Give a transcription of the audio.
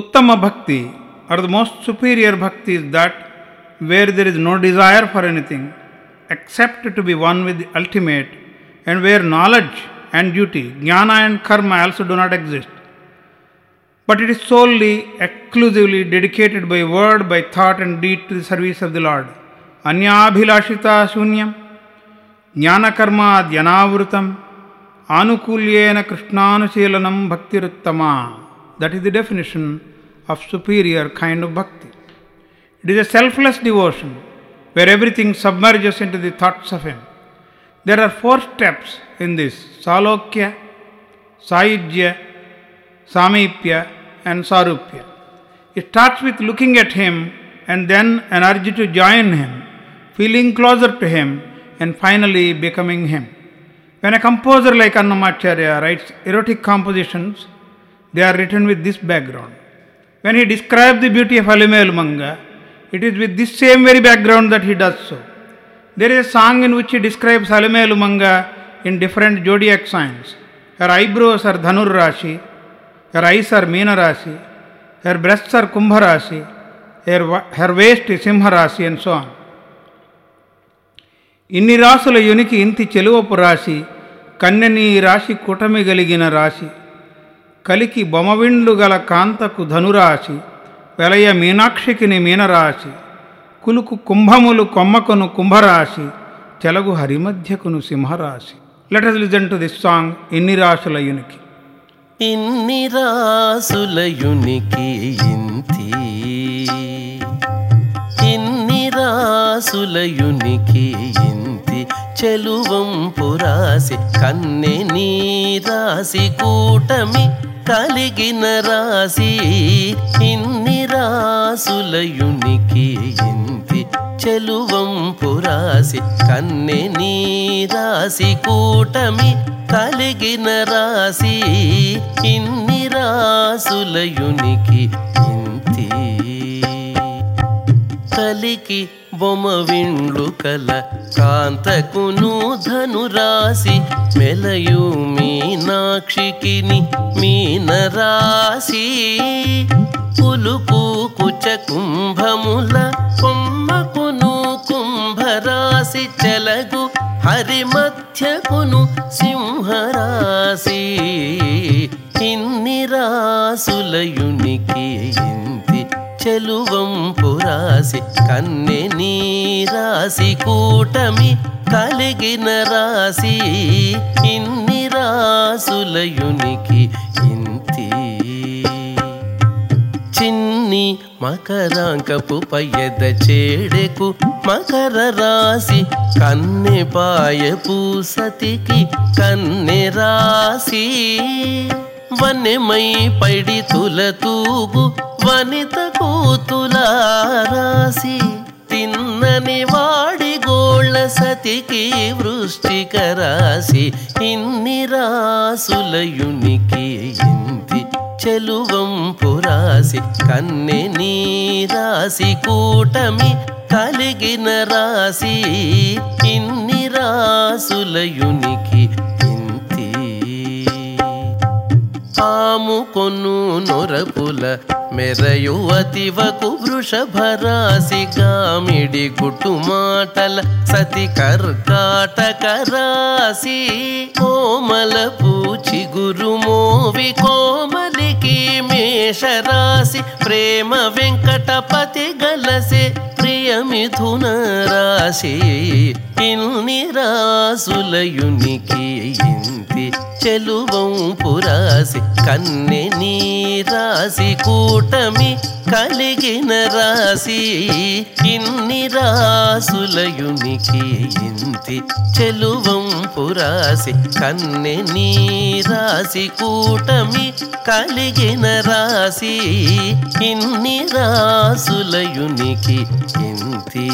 Uttama bhakti or the most superior bhakti is that where there is no desire for anything except to be one with the ultimate and where knowledge and duty, jnana and karma also do not exist. But it is solely, exclusively dedicated by word, by thought and deed to the service of the Lord. Anyabhilashita shunyam, jnana karma dhyanavrutam, anukulyena krishnanushelanam bhaktiruttama. That is the definition of superior kind of bhakti. It is a selfless devotion where everything submerges into the thoughts of Him. There are four steps in this Salokya, Saidya, Samipya, and Sarupya. It starts with looking at Him and then an urge to join Him, feeling closer to Him, and finally becoming Him. When a composer like Annamacharya writes erotic compositions, they are written with this background. When he describes the beauty of Alimelumanga, it is with this same very background that he does so. There is a song in which he describes Alimelumanga in different zodiac signs. Her eyebrows are Dhanur Rashi, her eyes are Meena Rashi, her breasts are Kumbha Rashi, her, wa- her waist is Simha Rashi, and so on. ఇన్ని రాసుల యునికి ఇంతి చెలువపు రాశి కన్నెని రాశి కుటమి గలిగిన రాశి కలికి బొమవిండ్లు గల కాంతకు ధనురాశి వెలయ మీనాక్షికిని మీనరాశి కులుకు కుంభములు కొమ్మకును కుంభరాశి చెలగు హరిమధ్యకును సింహరాశి. Let us listen to this song ఇన్ని రాశుల యునికి ఇన్ని రాసులయునికి ఇంతి. ఇన్ని రాసులయునికి ఇంతి. చెలువం పురాసి కన్నె నీ రాసి కూటమి. కలిగిన రాశి ఇన్ని రాసులయునికి ఇంతి చెలువం పురాసి కన్నె నీ రాసి కూటమి కలిగిన రాశి ఇన్ని రాసులయునికి ఇంతి కలికి బొమ్మ విండ్లు కల కాంతకును ధనురాసి మెలయు మీనాక్షికిని మీన రాసి పులుపు కుచ కుంభముల కొమ్మకును కుంభరాశి చెలగు హరి మధ్యకును సింహరాశి. ఇన్ని రాసులయునికి ఇంతి చెలువంపు రాసి కన్నె నీ రాసి కూటమి కలిగిన రాసి ఇన్ని రాసులయునికి ఇంతి. చిన్ని మకరాంకపు పయ్యద చేడెకు మకర రాసి కన్నె పాయపు సతికి కన్నె రాసి వన్నెమై పైడి తుల తూగు వనిత కూతులారాసి తిన్నని వాడి గోళ్ళ సతికి వృష్టిక రాసి ఇన్ని రాసులయునికి ఇంతి చెలువం పురాసి కన్నె నీ రాసి కూటమి కలిగిన రాసి ఇన్ని రాసులయునికి ఆము కొను నొరపుల మెరయు అతివకు వృషభరాశి గామిడి గుట్టు మాటల సతి కర్కాటక రాశి. కోమల పూచి గురు మోవి కోమలికి మేషరాశి. ప్రేమ వెంకటపతి గలసే ప్రియమిథున రాశి. ఇన్ని రాసులయునికి ఇంతి చెలువంపు రాసి కన్నె నీ రాసి కూటమి కలిగిన రాసి ఇన్ని రాసులయునికి ఇంతి చెలువంపు రాసి కన్నె నీ రాసి కూటమి కలిగిన రాసి ఇన్ని రాసులయునికి ఇంతి.